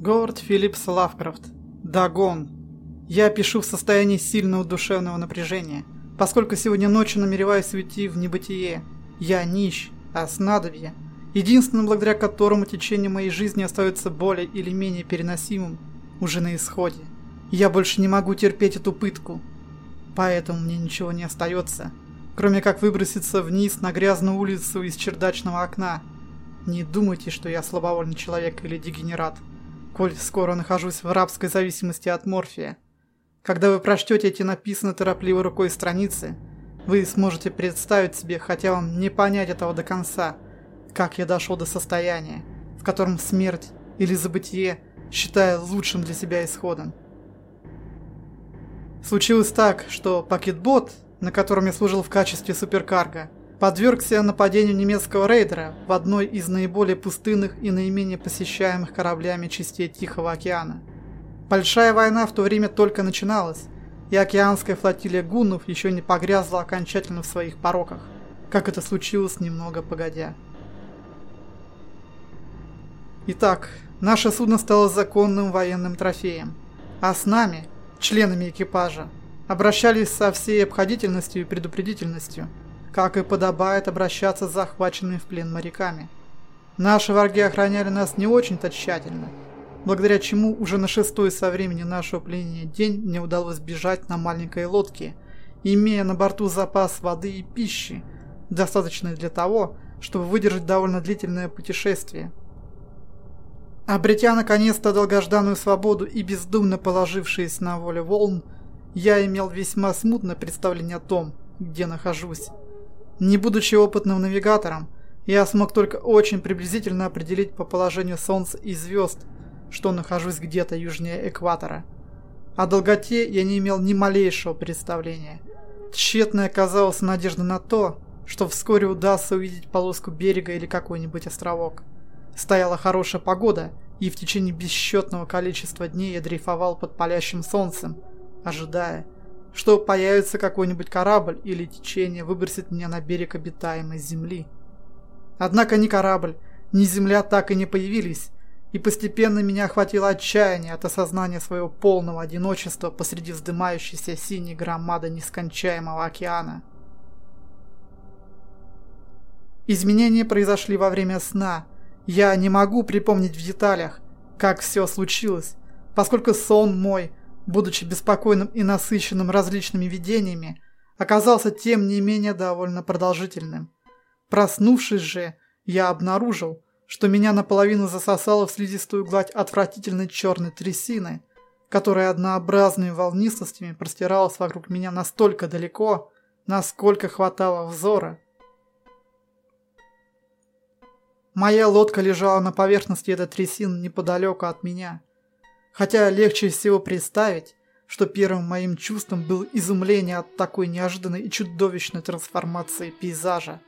Говард Филлипс Лавкрафт. Дагон. Я пишу в состоянии сильного душевного напряжения, поскольку сегодня ночью намереваюсь уйти в небытие. Я нищ, а снадобье, единственное благодаря которому течение моей жизни остается более или менее переносимым, уже на исходе. Я больше не могу терпеть эту пытку. Поэтому мне ничего не остается, кроме как выброситься вниз на грязную улицу из чердачного окна. Не думайте, что я слабовольный человек или дегенерат коль скоро нахожусь в рабской зависимости от морфия. Когда вы прочтете эти написанные торопливой рукой страницы, вы сможете представить себе, хотя вам не понять этого до конца, как я дошел до состояния, в котором смерть или забытие считаю лучшим для себя исходом. Случилось так, что пакетбот, на котором я служил в качестве суперкарга, подвергся нападению немецкого рейдера в одной из наиболее пустынных и наименее посещаемых кораблями частей Тихого океана. Большая война в то время только начиналась, и океанская флотилия гуннов еще не погрязла окончательно в своих пороках, как это случилось немного погодя. Итак, наше судно стало законным военным трофеем, а с нами, членами экипажа, обращались со всей обходительностью и предупредительностью – как и подобает обращаться с захваченными в плен моряками. Наши враги охраняли нас не очень-то тщательно, благодаря чему уже на шестой со времени нашего пленения день мне удалось бежать на маленькой лодке, имея на борту запас воды и пищи, достаточный для того, чтобы выдержать довольно длительное путешествие. Обретя наконец-то долгожданную свободу и бездумно положившись на волю волн, я имел весьма смутное представление о том, где нахожусь. Не будучи опытным навигатором, я смог только очень приблизительно определить по положению Солнца и звезд, что нахожусь где-то южнее экватора. О долготе я не имел ни малейшего представления. Тщетной оказалась надежда на то, что вскоре удастся увидеть полоску берега или какой-нибудь островок. Стояла хорошая погода, и в течение бесчетного количества дней я дрейфовал под палящим солнцем, ожидая, что появится какой-нибудь корабль или течение выбросит меня на берег обитаемой земли. Однако ни корабль, ни земля так и не появились, и постепенно меня охватило отчаяние от осознания своего полного одиночества посреди вздымающейся синей громады нескончаемого океана. Изменения произошли во время сна. Я не могу припомнить в деталях, как все случилось, поскольку сон мой будучи беспокойным и насыщенным различными видениями, оказался тем не менее довольно продолжительным. Проснувшись же, я обнаружил, что меня наполовину засосало в слизистую гладь отвратительной черной трясины, которая однообразными волнистостями простиралась вокруг меня настолько далеко, насколько хватало взора. Моя лодка лежала на поверхности этой трясины неподалеку от меня. Хотя легче всего представить, что первым моим чувством было изумление от такой неожиданной и чудовищной трансформации пейзажа.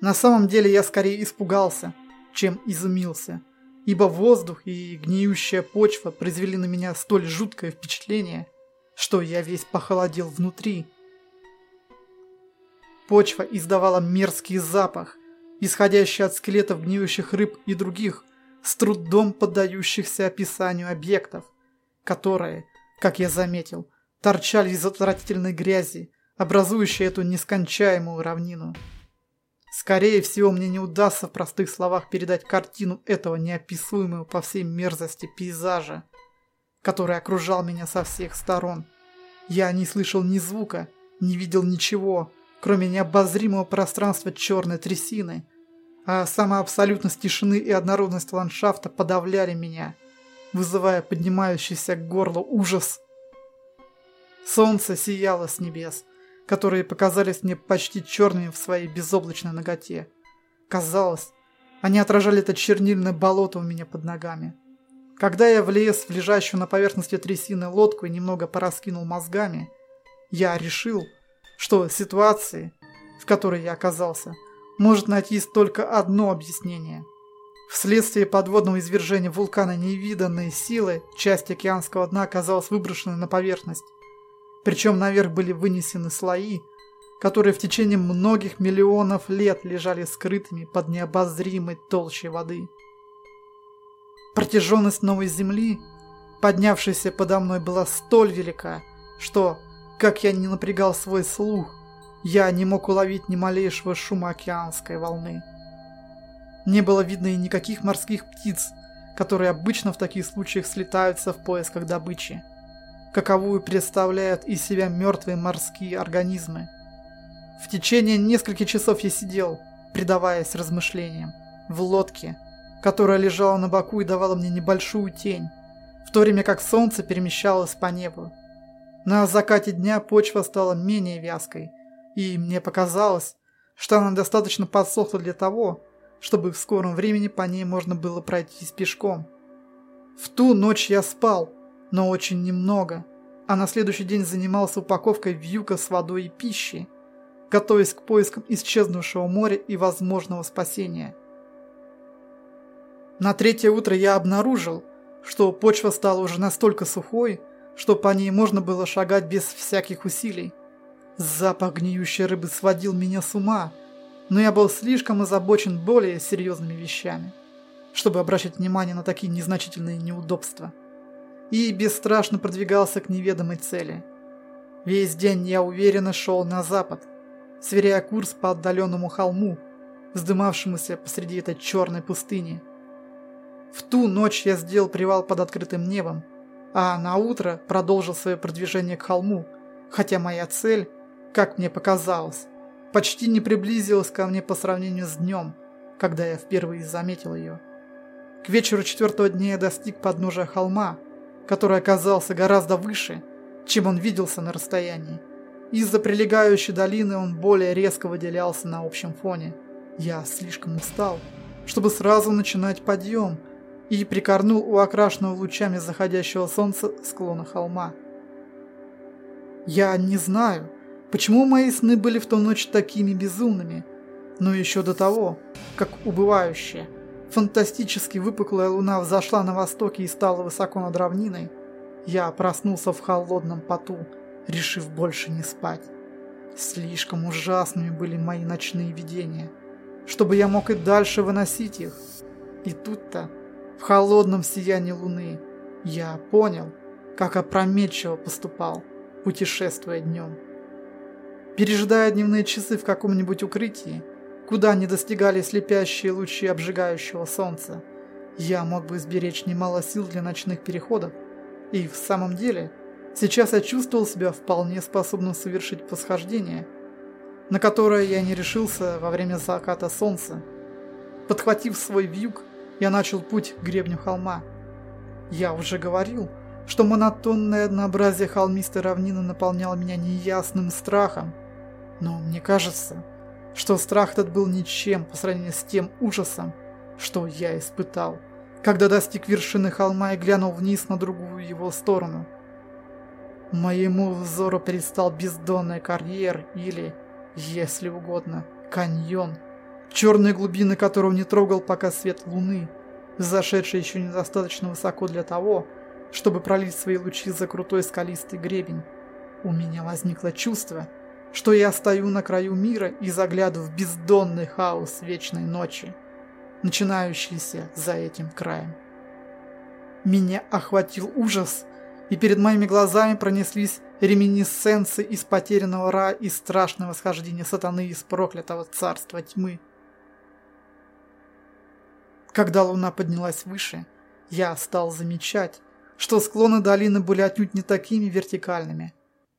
На самом деле я скорее испугался, чем изумился, ибо воздух и гниющая почва произвели на меня столь жуткое впечатление, что я весь похолодел внутри. Почва издавала мерзкий запах, исходящий от скелетов гниющих рыб и других, с трудом поддающихся описанию объектов, которые, как я заметил, торчали из отвратительной грязи, образующей эту нескончаемую равнину. Скорее всего, мне не удастся в простых словах передать картину этого неописуемого по всей мерзости пейзажа, который окружал меня со всех сторон. Я не слышал ни звука, не видел ничего, кроме необозримого пространства черной трясины, а сама абсолютность тишины и однородность ландшафта подавляли меня, вызывая поднимающийся к горлу ужас. Солнце сияло с небес, которые показались мне почти черными в своей безоблачной ноготе. Казалось, они отражали это чернильное болото у меня под ногами. Когда я влез в лежащую на поверхности трясины лодку и немного пораскинул мозгами, я решил, что ситуации, в которой я оказался – может найтись только одно объяснение. Вследствие подводного извержения вулкана невиданной силы часть океанского дна оказалась выброшена на поверхность. Причем наверх были вынесены слои, которые в течение многих миллионов лет лежали скрытыми под необозримой толщей воды. Протяженность новой земли, поднявшейся подо мной, была столь велика, что, как я не напрягал свой слух, я не мог уловить ни малейшего шума океанской волны. Не было видно и никаких морских птиц, которые обычно в таких случаях слетаются в поисках добычи, каковую представляют из себя мертвые морские организмы. В течение нескольких часов я сидел, предаваясь размышлениям, в лодке, которая лежала на боку и давала мне небольшую тень, в то время как солнце перемещалось по небу. На закате дня почва стала менее вязкой, и мне показалось, что она достаточно подсохла для того, чтобы в скором времени по ней можно было пройтись пешком. В ту ночь я спал, но очень немного, а на следующий день занимался упаковкой вьюка с водой и пищей, готовясь к поискам исчезнувшего моря и возможного спасения. На третье утро я обнаружил, что почва стала уже настолько сухой, что по ней можно было шагать без всяких усилий. Запах гниющей рыбы сводил меня с ума, но я был слишком озабочен более серьезными вещами, чтобы обращать внимание на такие незначительные неудобства. И бесстрашно продвигался к неведомой цели. Весь день я уверенно шел на запад, сверяя курс по отдаленному холму, вздымавшемуся посреди этой черной пустыни. В ту ночь я сделал привал под открытым небом, а на утро продолжил свое продвижение к холму, хотя моя цель, как мне показалось, почти не приблизилась ко мне по сравнению с днем, когда я впервые заметил ее. К вечеру четвертого дня я достиг подножия холма, который оказался гораздо выше, чем он виделся на расстоянии. Из-за прилегающей долины он более резко выделялся на общем фоне. Я слишком устал, чтобы сразу начинать подъем, и прикорнул у окрашенного лучами заходящего солнца склона холма. Я не знаю, почему мои сны были в ту ночь такими безумными, но еще до того, как убывающая, фантастически выпуклая луна взошла на востоке и стала высоко над равниной, я проснулся в холодном поту, решив больше не спать. Слишком ужасными были мои ночные видения, чтобы я мог и дальше выносить их. И тут-то, в холодном сиянии луны, я понял, как опрометчиво поступал, путешествуя днем. Пережидая дневные часы в каком-нибудь укрытии, куда не достигали слепящие лучи обжигающего солнца, я мог бы сберечь немало сил для ночных переходов. И в самом деле, Сейчас я чувствовал себя вполне способным совершить восхождение, на которое я не решился во время заката солнца. Подхватив свой вьюг, я начал путь к гребню холма. Я уже говорил, что монотонное однообразие холмистой равнины наполняло меня неясным страхом. Но мне кажется, что страх этот был ничем по сравнению с тем ужасом, что я испытал, когда достиг вершины холма и глянул вниз на другую его сторону – Моему взору предстал бездонный карьер или, если угодно, каньон, черные глубины которого не трогал пока свет луны, зашедший еще недостаточно высоко для того, чтобы пролить свои лучи за крутой скалистый гребень. У меня возникло чувство, что я стою на краю мира и заглядываю в бездонный хаос вечной ночи, начинающийся за этим краем. Меня охватил ужас и перед моими глазами пронеслись реминисценции из потерянного рая и страшного схождения сатаны из проклятого царства тьмы. Когда луна поднялась выше, я стал замечать, что склоны долины были отнюдь не такими вертикальными,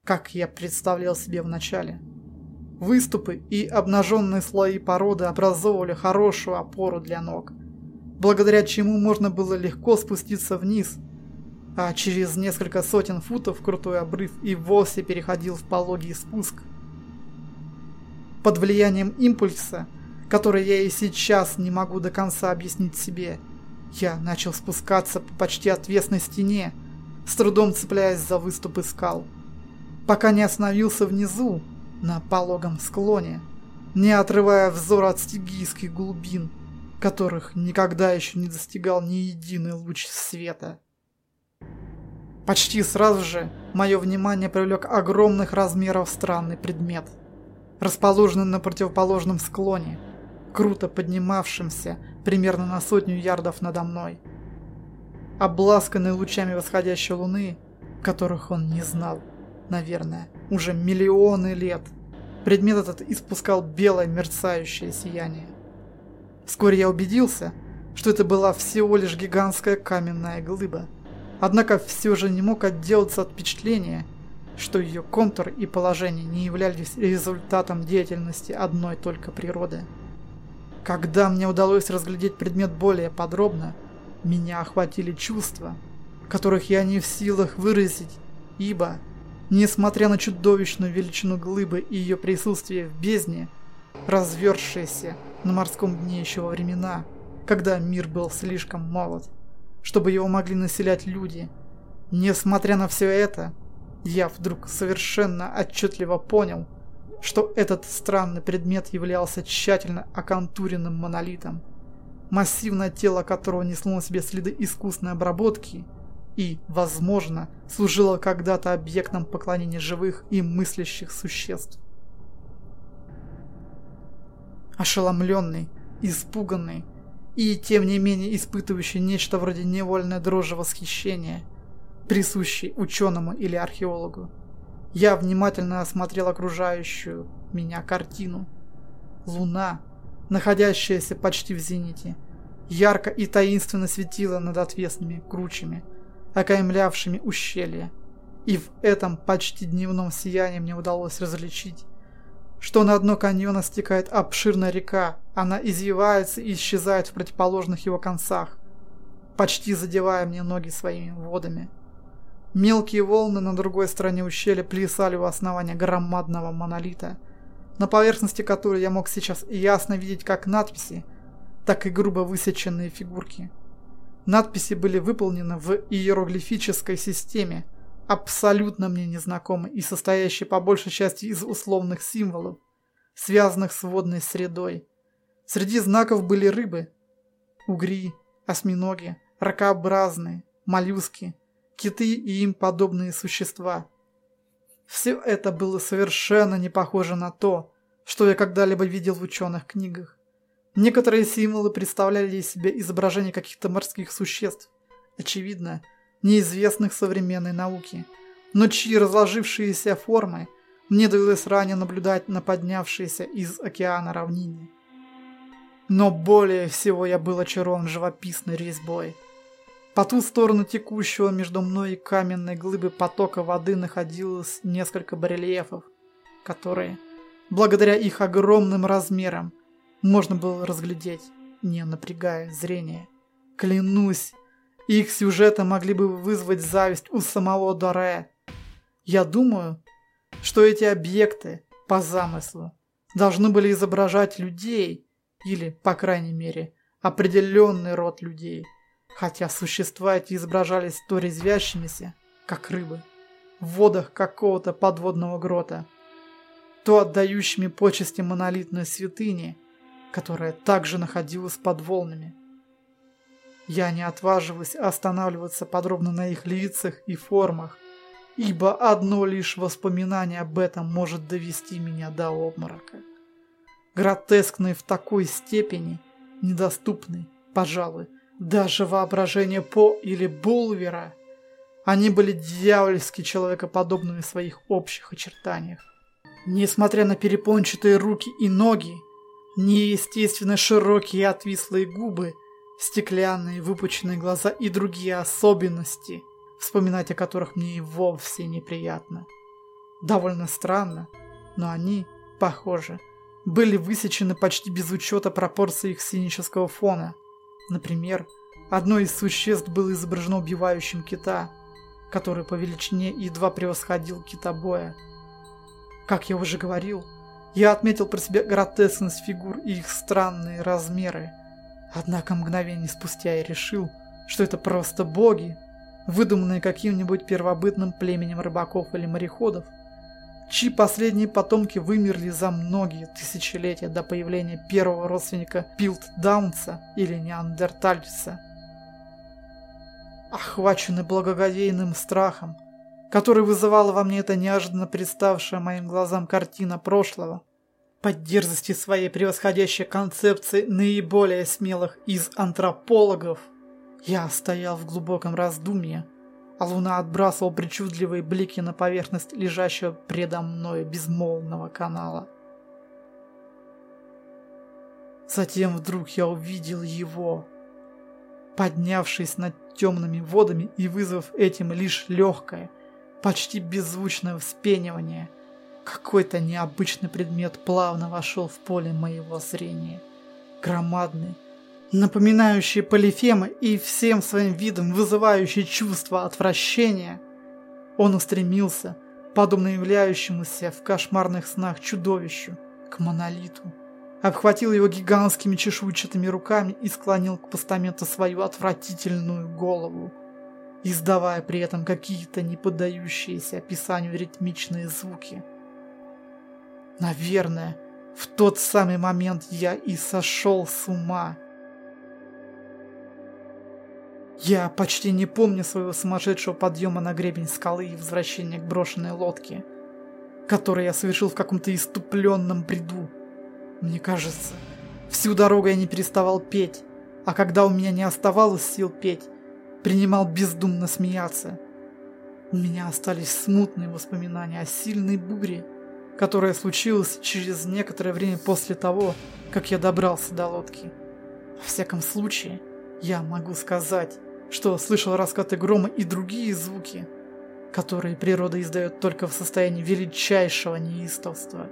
как я представлял себе вначале. Выступы и обнаженные слои породы образовывали хорошую опору для ног, благодаря чему можно было легко спуститься вниз – а через несколько сотен футов крутой обрыв и вовсе переходил в пологий спуск. Под влиянием импульса, который я и сейчас не могу до конца объяснить себе, я начал спускаться по почти отвесной стене, с трудом цепляясь за выступы скал, пока не остановился внизу, на пологом склоне, не отрывая взор от стигийских глубин, которых никогда еще не достигал ни единый луч света. Почти сразу же мое внимание привлек огромных размеров странный предмет, расположенный на противоположном склоне, круто поднимавшимся примерно на сотню ярдов надо мной. обласканные лучами восходящей луны, которых он не знал, наверное, уже миллионы лет. Предмет этот испускал белое мерцающее сияние. Вскоре я убедился, что это была всего лишь гигантская каменная глыба. Однако все же не мог отделаться от впечатления, что ее контур и положение не являлись результатом деятельности одной только природы. Когда мне удалось разглядеть предмет более подробно, меня охватили чувства, которых я не в силах выразить, ибо, несмотря на чудовищную величину глыбы и ее присутствие в бездне, развершееся на морском дне еще во времена, когда мир был слишком молод, чтобы его могли населять люди, несмотря на все это, я вдруг совершенно отчетливо понял, что этот странный предмет являлся тщательно оконтуренным монолитом, массивное тело которого несло на себе следы искусной обработки и, возможно, служило когда-то объектом поклонения живых и мыслящих существ. Ошеломленный, испуганный и, тем не менее, испытывающий нечто вроде невольной дрожи восхищения, присущей ученому или археологу, я внимательно осмотрел окружающую меня картину. Луна находящаяся почти в зените, ярко и таинственно светила над отвесными кручами, окаймлявшими ущелье. И в этом почти дневном сиянии мне удалось различить, что на дно каньона стекает обширная река, она извивается и исчезает в противоположных его концах, почти задевая мне ноги своими водами. Мелкие волны на другой стороне ущелья плясали у основания громадного монолита – на поверхности которой я мог сейчас ясно видеть как надписи, так и грубо высеченные фигурки. Надписи были выполнены в иероглифической системе, абсолютно мне незнакомой и состоящей по большей части из условных символов, связанных с водной средой. Среди знаков были рыбы, угри, осьминоги, ракообразные, моллюски, киты и им подобные существа. Все это было совершенно не похоже на то, что я когда-либо видел в ученых книгах. Некоторые символы представляли из себя изображение каких-то морских существ, очевидно, неизвестных современной науке, но чьи разложившиеся формы мне довелось ранее наблюдать на поднявшейся из океана равнине. Но более всего я был очарован живописной резьбой. По ту сторону текущего между мной и каменной глыбы потока воды находилось несколько барельефов, которые Благодаря их огромным размерам можно было разглядеть, не напрягая зрение. Клянусь, их сюжеты могли бы вызвать зависть у самого Доре. Я думаю, что эти объекты, по замыслу, должны были изображать людей, или, по крайней мере, определенный род людей, хотя существа эти изображались то резвящимися, как рыбы, в водах какого-то подводного грота, то отдающими почести монолитной святыни, которая также находилась под волнами. Я не отваживаюсь останавливаться подробно на их лицах и формах, ибо одно лишь воспоминание об этом может довести меня до обморока. Гротескные в такой степени, недоступны, пожалуй, даже воображение По или Булвера. Они были дьявольски человекоподобными в своих общих очертаниях. Несмотря на перепончатые руки и ноги, неестественно широкие отвислые губы, стеклянные выпученные глаза и другие особенности, вспоминать о которых мне и вовсе неприятно. Довольно странно, но они, похоже, были высечены почти без учета пропорций их сценического фона. Например, одно из существ было изображено убивающим кита, который по величине едва превосходил китобоя. Как я уже говорил, я отметил про себя гротескность фигур и их странные размеры. Однако мгновение спустя я решил, что это просто боги, выдуманные каким-нибудь первобытным племенем рыбаков или мореходов, чьи последние потомки вымерли за многие тысячелетия до появления первого родственника Пилтдаунца или Неандертальца. Охваченный благоговейным страхом, который вызывала во мне эта неожиданно представшая моим глазам картина прошлого. Под дерзости своей превосходящей концепции наиболее смелых из антропологов, Я стоял в глубоком раздумье, а луна отбрасывала причудливые блики на поверхность лежащего предо мной безмолвного канала. Затем вдруг я увидел его, поднявшись над темными водами и вызвав этим лишь легкое, почти беззвучное вспенивание. Какой-то необычный предмет плавно вошел в поле моего зрения. Громадный, напоминающий полифемы и всем своим видом вызывающий чувство отвращения. Он устремился, подобно являющемуся в кошмарных снах чудовищу, к монолиту обхватил его гигантскими чешуйчатыми руками и склонил к постаменту свою отвратительную голову, издавая при этом какие-то не поддающиеся описанию ритмичные звуки. Наверное, в тот самый момент я и сошел с ума. Я почти не помню своего сумасшедшего подъема на гребень скалы и возвращения к брошенной лодке, который я совершил в каком-то иступленном бреду. Мне кажется, всю дорогу я не переставал петь, а когда у меня не оставалось сил петь, принимал бездумно смеяться. У меня остались смутные воспоминания о сильной буре, которая случилась через некоторое время после того, как я добрался до лодки. Во всяком случае, я могу сказать, что слышал раскаты грома и другие звуки, которые природа издает только в состоянии величайшего неистовства.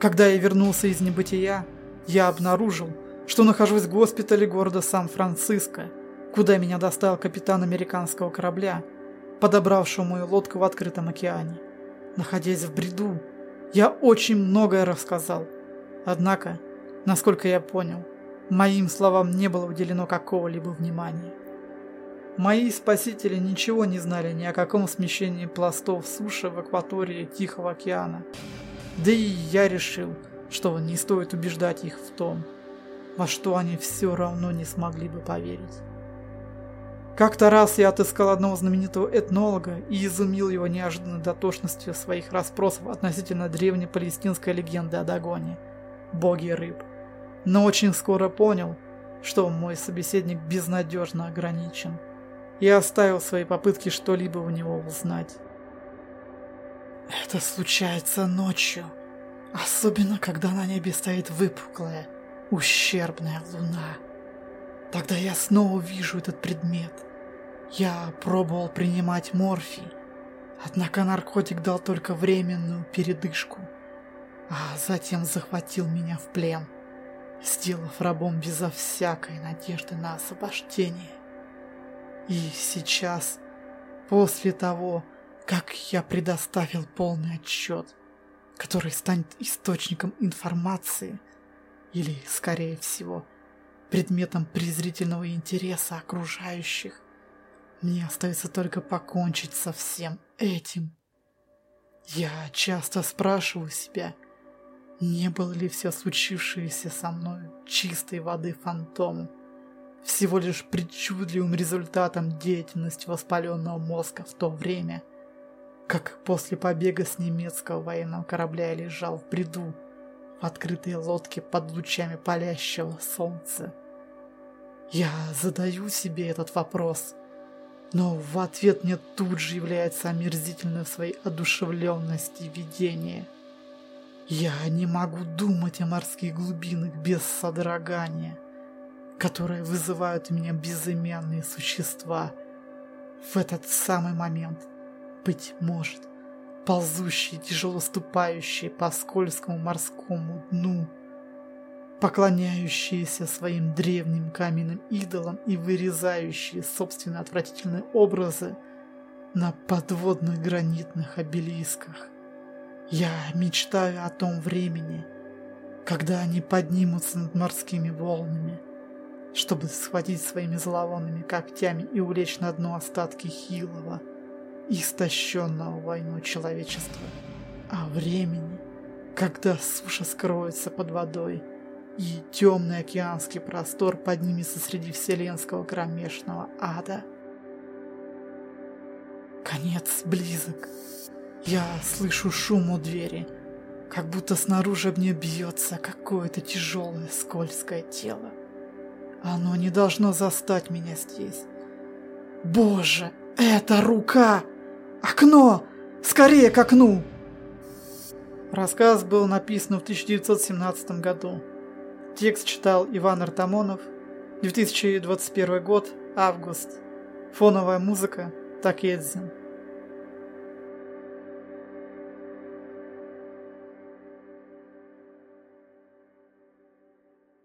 Когда я вернулся из небытия, я обнаружил, что нахожусь в госпитале города Сан-Франциско, куда меня доставил капитан американского корабля, подобравшего мою лодку в открытом океане. Находясь в бреду, я очень многое рассказал. Однако, насколько я понял, моим словам не было уделено какого-либо внимания. Мои спасители ничего не знали ни о каком смещении пластов суши в акватории Тихого океана. Да и я решил, что не стоит убеждать их в том, во что они все равно не смогли бы поверить. Как-то раз я отыскал одного знаменитого этнолога и изумил его неожиданной дотошностью своих расспросов относительно древней палестинской легенды о Дагоне, боге рыб. Но очень скоро понял, что мой собеседник безнадежно ограничен, и оставил свои попытки что-либо у него узнать. Это случается ночью, особенно когда на небе стоит выпуклая, ущербная луна. Тогда я снова вижу этот предмет. Я пробовал принимать морфий, однако наркотик дал только временную передышку, а затем захватил меня в плен, сделав рабом безо всякой надежды на освобождение. И сейчас, после того, как я предоставил полный отчет, который станет источником информации или, скорее всего, предметом презрительного интереса окружающих. Мне остается только покончить со всем этим. Я часто спрашиваю себя, не было ли все случившееся со мной чистой воды фантомом, всего лишь причудливым результатом деятельности воспаленного мозга в то время – как после побега с немецкого военного корабля я лежал в бреду в открытой лодке под лучами палящего солнца. Я задаю себе этот вопрос, но в ответ мне тут же является омерзительное в своей одушевленности видение. Я не могу думать о морских глубинах без содрогания, которые вызывают у меня безымянные существа в этот самый момент – быть может, ползущие, тяжело ступающие по скользкому морскому дну, поклоняющиеся своим древним каменным идолам и вырезающие собственные отвратительные образы на подводных гранитных обелисках. Я мечтаю о том времени, когда они поднимутся над морскими волнами, чтобы схватить своими зловонными когтями и улечь на дно остатки хилого, истощенного войну человечества, о времени, когда суша скроется под водой, и темный океанский простор поднимется среди вселенского кромешного ада. Конец близок. Я слышу шум у двери, как будто снаружи нее бьется какое-то тяжелое скользкое тело. Оно не должно застать меня здесь. Боже, это рука! Окно! Скорее к окну! Рассказ был написан в 1917 году. Текст читал Иван Артамонов. 2021 год, август. Фоновая музыка Такедзин.